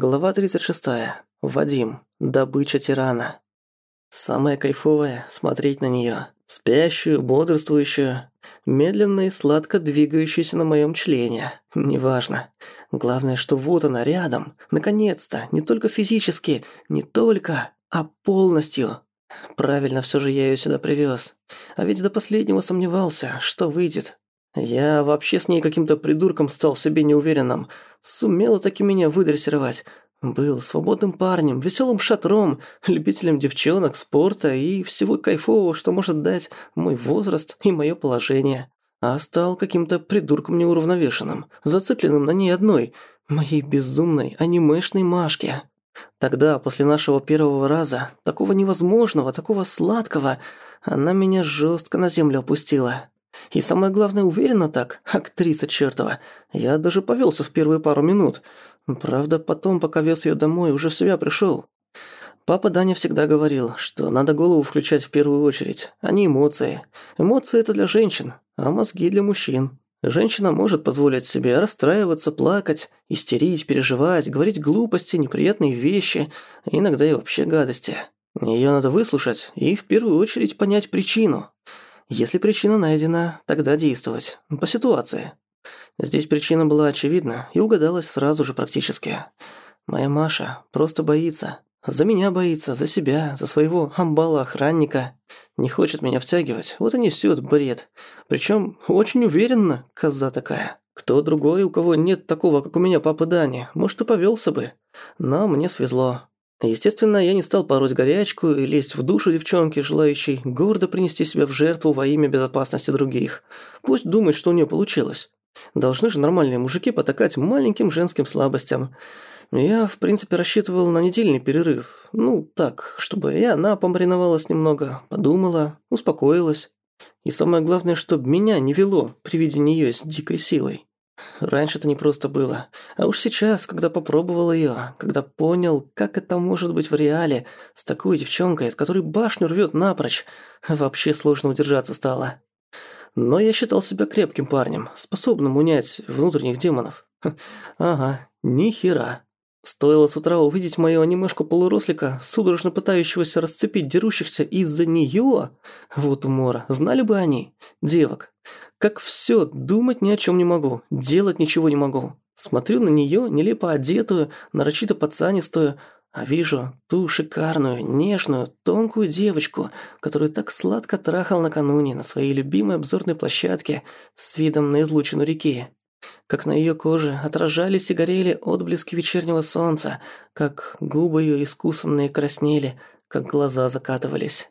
Глава 36. Вадим. Добыча тирана. Самое кайфовое – смотреть на неё. Спящую, бодрствующую, медленно и сладко двигающуюся на моём члене. Неважно. Главное, что вот она рядом. Наконец-то. Не только физически, не только, а полностью. Правильно всё же я её сюда привёз. А ведь до последнего сомневался, что выйдет. Я вообще с ней каким-то придурком стал в себе неуверенным. Сумела таки меня выдрессировать. Был свободным парнем, веселым шатром, любителем девчонок, спорта и всего кайфового, что может дать мой возраст и мое положение. А стал каким-то придурком неуравновешенным, зацикленным на ней одной, моей безумной анимешной Машке. Тогда, после нашего первого раза, такого невозможного, такого сладкого, она меня жестко на землю опустила. И самое главное, уверенно так, актриса чертова. Я даже повелся в первые пару минут. Правда, потом, пока вез ее домой, уже в себя пришел. Папа Даня всегда говорил, что надо голову включать в первую очередь, а не эмоции. Эмоции – это для женщин, а мозги для мужчин. Женщина может позволить себе расстраиваться, плакать, истерить, переживать, говорить глупости, неприятные вещи, иногда и вообще гадости. Её надо выслушать и в первую очередь понять причину – если причина найдена, тогда действовать. По ситуации. Здесь причина была очевидна и угадалась сразу же практически. Моя Маша просто боится. За меня боится, за себя, за своего амбала-охранника. Не хочет меня втягивать, вот и несёт бред. Причём очень уверенно, коза такая. Кто другой, у кого нет такого, как у меня папы Дани, может и повёлся бы. Но мне свезло. Естественно, я не стал пороть горячку и лезть в душу девчонки, желающей гордо принести себя в жертву во имя безопасности других. Пусть думает, что у нее получилось. Должны же нормальные мужики потакать маленьким женским слабостям. Я, в принципе, рассчитывал на недельный перерыв. Ну, так, чтобы и она помариновалась немного, подумала, успокоилась. И самое главное, чтобы меня не вело при виде нее с дикой силой. Раньше это не просто было. А уж сейчас, когда попробовал её, когда понял, как это может быть в реале, с такой девчонкой, от которой башню рвёт напрочь, вообще сложно удержаться стало. Но я считал себя крепким парнем, способным унять внутренних демонов. Ага, ни хера. Стоило с утра увидеть мою анимешку-полурослика, судорожно пытающегося расцепить дерущихся из-за неё. Вот умора, знали бы они, девок. Как всё, думать ни о чём не могу, делать ничего не могу. Смотрю на неё, нелепо одетую, нарочито пацанистую, а вижу ту шикарную, нежную, тонкую девочку, которую так сладко трахал накануне на своей любимой обзорной площадке с видом на излучину реки. Как на её коже отражались и горели отблески вечернего солнца, как губы её искусанные краснели, как глаза закатывались.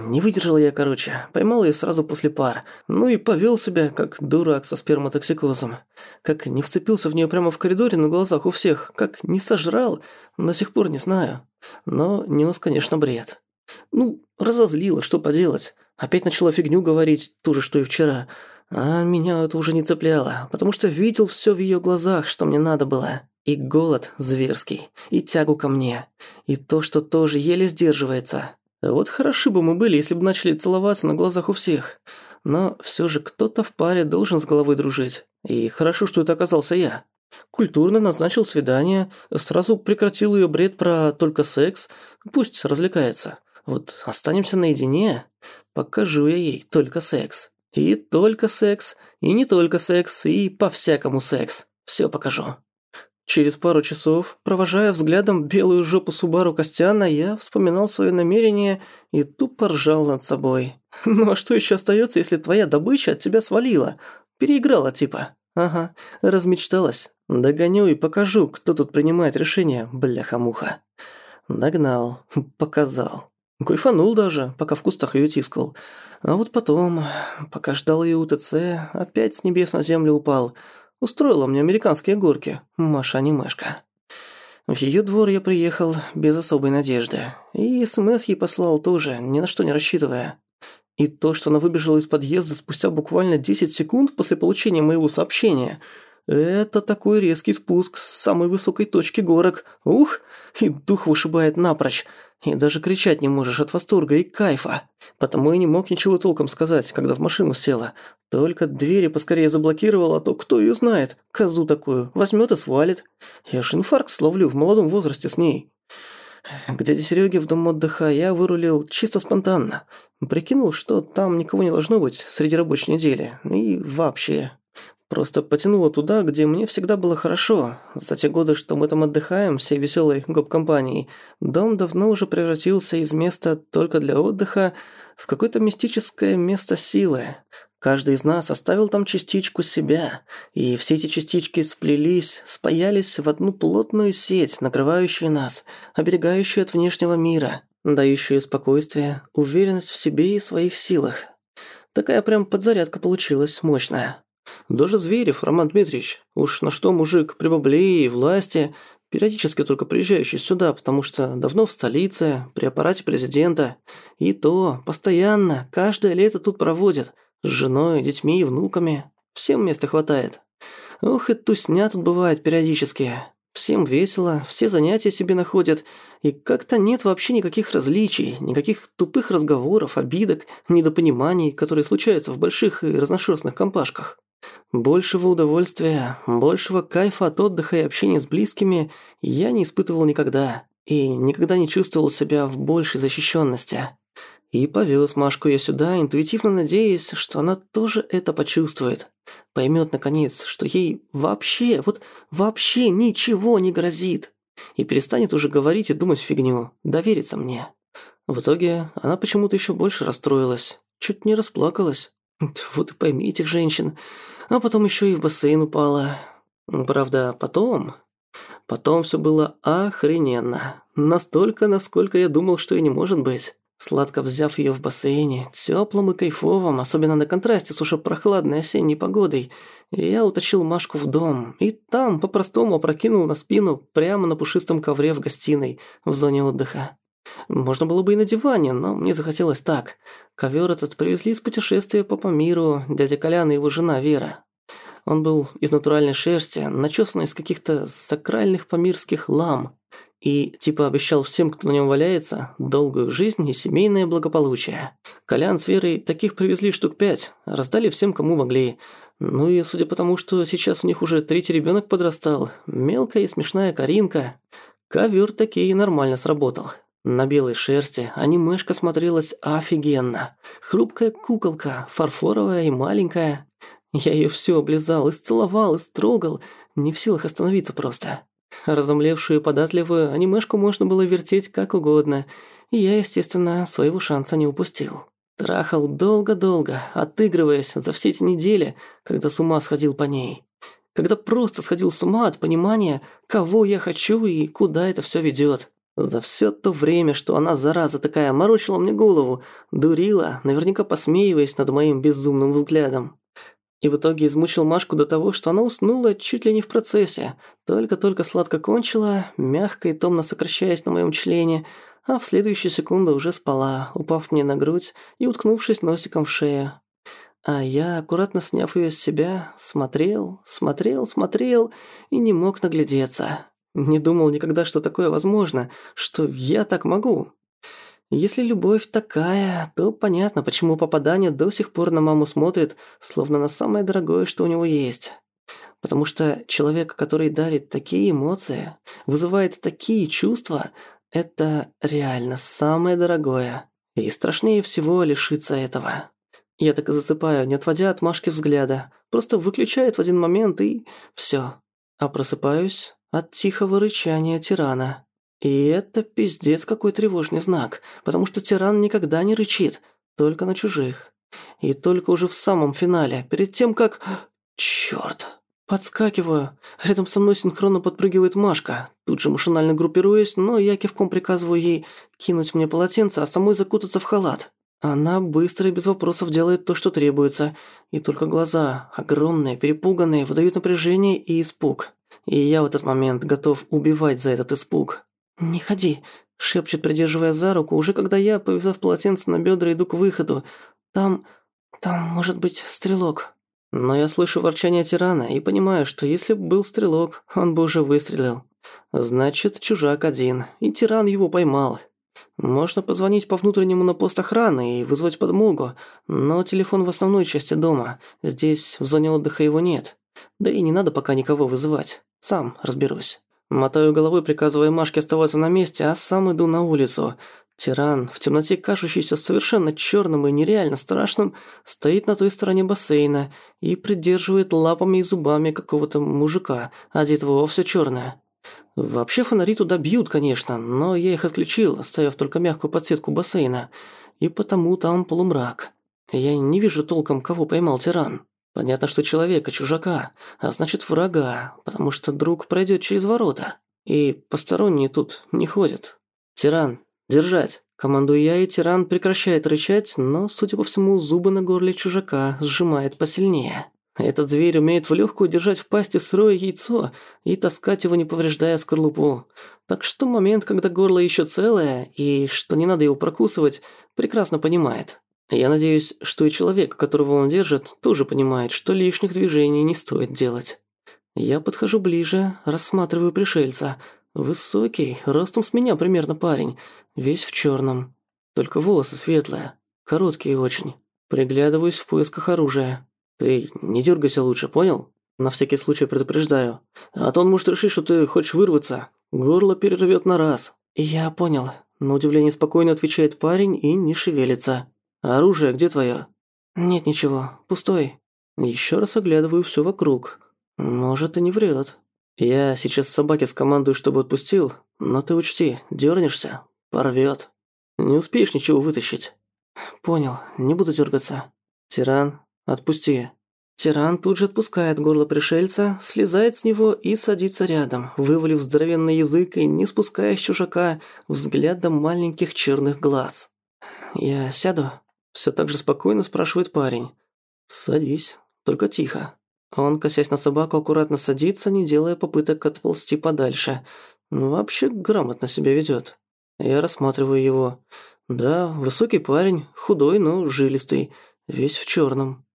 Не выдержал я, короче. Поймал ее сразу после пар. Ну и повел себя, как дурак со сперматоксикозом. Как не вцепился в нее прямо в коридоре на глазах у всех. Как не сожрал, до сих пор не знаю. Но нес, конечно, бред. Ну, разозлило, что поделать. Опять начала фигню говорить, ту же, что и вчера. А меня это уже не цепляло, потому что видел все в ее глазах, что мне надо было. И голод зверский, и тягу ко мне, и то, что тоже еле сдерживается. Вот хороши бы мы были, если бы начали целоваться на глазах у всех. Но все же кто-то в паре должен с головой дружить. И хорошо, что это оказался я. Культурно назначил свидание, сразу прекратил ее бред про только секс. Пусть развлекается. Вот останемся наедине, покажу я ей только секс. И только секс, и не только секс, и по-всякому секс. Все покажу. Через пару часов, провожая взглядом белую жопу Субару Костяна, я вспоминал свое намерение и тупо ржал над собой. Ну а что еще остается, если твоя добыча от тебя свалила? Переиграла типа. Ага, размечталась. Догоню и покажу, кто тут принимает решение, бляха-муха. Догнал, показал. Кайфанул даже, пока в кустах ее тискал. А вот потом, пока ждал ее УТЦ, опять с небес на землю упал – Устроила мне американские горки, Маша-анимешка. В её двор я приехал без особой надежды. И СМС ей послал тоже, ни на что не рассчитывая. И то, что она выбежала из подъезда спустя буквально 10 секунд после получения моего сообщения, Это такой резкий спуск с самой высокой точки горок. Ух, и дух вышибает напрочь. И даже кричать не можешь от восторга и кайфа. Потому и не мог ничего толком сказать, когда в машину села. Только двери поскорее заблокировал, а то кто ее знает. Козу такую возьмет и свалит. Я ж инфаркт словлю в молодом возрасте с ней. К дяде Серёге в дом отдыха я вырулил чисто спонтанно. Прикинул, что там никого не должно быть среди рабочей недели. И вообще... Просто потянуло туда, где мне всегда было хорошо. За те годы, что мы там отдыхаем, всей веселой гоп-компанией, дом давно уже превратился из места только для отдыха в какое-то мистическое место силы. Каждый из нас оставил там частичку себя, и все эти частички сплелись, спаялись в одну плотную сеть, накрывающую нас, оберегающую от внешнего мира, дающую спокойствие, уверенность в себе и своих силах. Такая прям подзарядка получилась мощная. Даже Зверев, Роман Дмитриевич, уж на что мужик при бабле и власти, периодически только приезжающий сюда, потому что давно в столице, при аппарате президента. И то, постоянно, каждое лето тут проводит. С женой, детьми и внуками. Всем места хватает. Ох, и тусня тут бывает периодически. Всем весело, все занятия себе находят, и как-то нет вообще никаких различий, никаких тупых разговоров, обидок, недопониманий, которые случаются в больших и разношерстных компашках. Большего удовольствия, большего кайфа от отдыха и общения с близкими я не испытывал никогда. И никогда не чувствовал себя в большей защищенности. И повез Машку я сюда, интуитивно надеясь, что она тоже это почувствует. Поймет наконец, что ей вообще, вот вообще ничего не грозит. И перестанет уже говорить и думать фигню, довериться мне. В итоге она почему-то еще больше расстроилась, чуть не расплакалась. Вот и пойми этих женщин а потом еще и в бассейн упала. Правда, потом... Потом все было охрененно. Настолько, насколько я думал, что и не может быть. Сладко взяв ее в бассейне, теплым и кайфовым, особенно на контрасте с уже прохладной осенней погодой, я утащил Машку в дом и там по-простому опрокинул на спину прямо на пушистом ковре в гостиной в зоне отдыха. Можно было бы и на диване, но мне захотелось так. Ковер этот привезли из путешествия по Памиру дядя Колян и его жена Вера. Он был из натуральной шерсти, начесан из каких-то сакральных памирских лам. И типа обещал всем, кто на нем валяется, долгую жизнь и семейное благополучие. Колян с Верой таких привезли штук пять, раздали всем, кому могли. Ну и судя по тому, что сейчас у них уже третий ребенок подрастал, мелкая и смешная Каринка, ковер таки нормально сработал. На белой шерсти анимешка смотрелась офигенно. Хрупкая куколка, фарфоровая и маленькая. Я ее все облизал, исцеловал, истрогал, не в силах остановиться просто. Разомлевшую и податливую анимешку можно было вертеть как угодно, и я, естественно, своего шанса не упустил. Трахал долго-долго, отыгрываясь за все эти недели, когда с ума сходил по ней. Когда просто сходил с ума от понимания, кого я хочу и куда это все ведет. За все то время, что она, зараза такая, морочила мне голову, дурила, наверняка посмеиваясь над моим безумным взглядом. И в итоге измучил Машку до того, что она уснула чуть ли не в процессе. Только-только сладко кончила, мягко и томно сокращаясь на моем члене, а в следующую секунду уже спала, упав мне на грудь и уткнувшись носиком в шею. А я, аккуратно сняв ее с себя, смотрел, смотрел, смотрел и не мог наглядеться. Не думал никогда, что такое возможно, что я так могу. Если любовь такая, то понятно, почему попадание до сих пор на маму смотрит, словно на самое дорогое, что у него есть. Потому что человек, который дарит такие эмоции, вызывает такие чувства, это реально самое дорогое. И страшнее всего лишиться этого. Я так и засыпаю, не отводя от Машки взгляда. Просто выключает в один момент и... все. А просыпаюсь от тихого рычания тирана. И это пиздец какой тревожный знак, потому что тиран никогда не рычит, только на чужих. И только уже в самом финале, перед тем как... Чёрт! Подскакиваю. Рядом со мной синхронно подпрыгивает Машка. Тут же машинально группируюсь, но я кивком приказываю ей кинуть мне полотенце, а самой закутаться в халат. Она быстро и без вопросов делает то, что требуется. И только глаза, огромные, перепуганные, выдают напряжение и испуг. И я в этот момент готов убивать за этот испуг. «Не ходи», – шепчет, придерживая за руку, уже когда я, повязав полотенце на бедра, иду к выходу. «Там... там может быть стрелок». Но я слышу ворчание тирана и понимаю, что если бы был стрелок, он бы уже выстрелил. Значит, чужак один, и тиран его поймал. Можно позвонить по внутреннему на пост охраны и вызвать подмогу, но телефон в основной части дома. Здесь, в зоне отдыха, его нет. Да и не надо пока никого вызывать. Сам разберусь. Мотаю головой, приказывая Машке оставаться на месте, а сам иду на улицу. Тиран, в темноте кажущийся совершенно черным и нереально страшным, стоит на той стороне бассейна и придерживает лапами и зубами какого-то мужика, одетого во все черное. Вообще фонари туда бьют, конечно, но я их отключил, оставив только мягкую подсветку бассейна, и потому там полумрак. Я не вижу толком, кого поймал тиран. Понятно, что человека, чужака, а значит врага, потому что друг пройдет через ворота. И посторонние тут не ходят. Тиран, держать. Командую я, и тиран прекращает рычать, но, судя по всему, зубы на горле чужака сжимает посильнее. Этот зверь умеет в легкую держать в пасти сырое яйцо и таскать его, не повреждая скорлупу. Так что момент, когда горло еще целое, и что не надо его прокусывать, прекрасно понимает. Я надеюсь, что и человек, которого он держит, тоже понимает, что лишних движений не стоит делать. Я подхожу ближе, рассматриваю пришельца. Высокий, ростом с меня примерно парень, весь в черном. Только волосы светлые, короткие очень. Приглядываюсь в поисках оружия. Ты не дергайся лучше, понял? На всякий случай предупреждаю. А то он может решить, что ты хочешь вырваться. Горло перервет на раз. Я понял. На удивление спокойно отвечает парень и не шевелится. «Оружие где твое?» «Нет ничего, пустой». Еще раз оглядываю все вокруг. Может, и не врет. Я сейчас собаке скомандую, чтобы отпустил, но ты учти, дернешься, порвет. Не успеешь ничего вытащить. Понял, не буду дергаться. Тиран, отпусти. Тиран тут же отпускает горло пришельца, слезает с него и садится рядом, вывалив здоровенный язык и не спуская с чужака взглядом маленьких черных глаз. «Я сяду?» Все так же спокойно спрашивает парень. «Садись, только тихо». Он, косясь на собаку, аккуратно садится, не делая попыток отползти подальше. Ну, вообще грамотно себя ведет. Я рассматриваю его. Да, высокий парень, худой, но жилистый, весь в черном.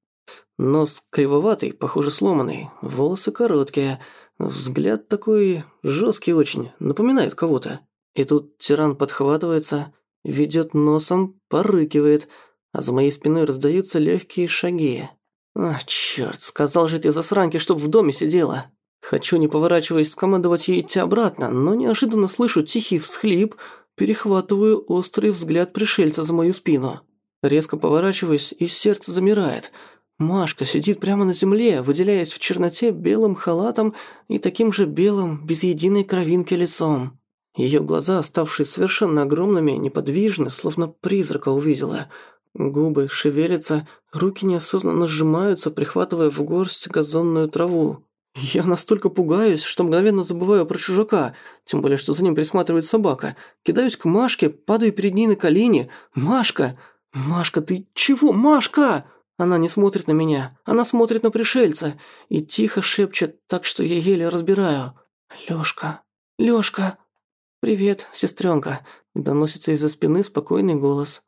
Нос кривоватый, похоже сломанный, волосы короткие, взгляд такой жесткий очень, напоминает кого-то. И тут тиран подхватывается, ведет носом, порыкивает – а за моей спиной раздаются легкие шаги. А, черт, сказал же ты засранке, чтоб в доме сидела. Хочу, не поворачиваясь, скомандовать ей идти обратно, но неожиданно слышу тихий всхлип, перехватываю острый взгляд пришельца за мою спину. Резко поворачиваюсь, и сердце замирает. Машка сидит прямо на земле, выделяясь в черноте белым халатом и таким же белым, без единой кровинки лицом. Ее глаза, ставшие совершенно огромными, неподвижны, словно призрака увидела – Губы шевелятся, руки неосознанно сжимаются, прихватывая в горсть газонную траву. Я настолько пугаюсь, что мгновенно забываю про чужака, тем более, что за ним присматривает собака. Кидаюсь к Машке, падаю перед ней на колени. «Машка! Машка, ты чего? Машка!» Она не смотрит на меня, она смотрит на пришельца и тихо шепчет так, что я еле разбираю. «Лёшка! Лёшка!» «Привет, сестренка!» – доносится из-за спины спокойный голос.